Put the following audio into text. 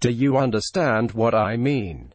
Do you understand what I mean?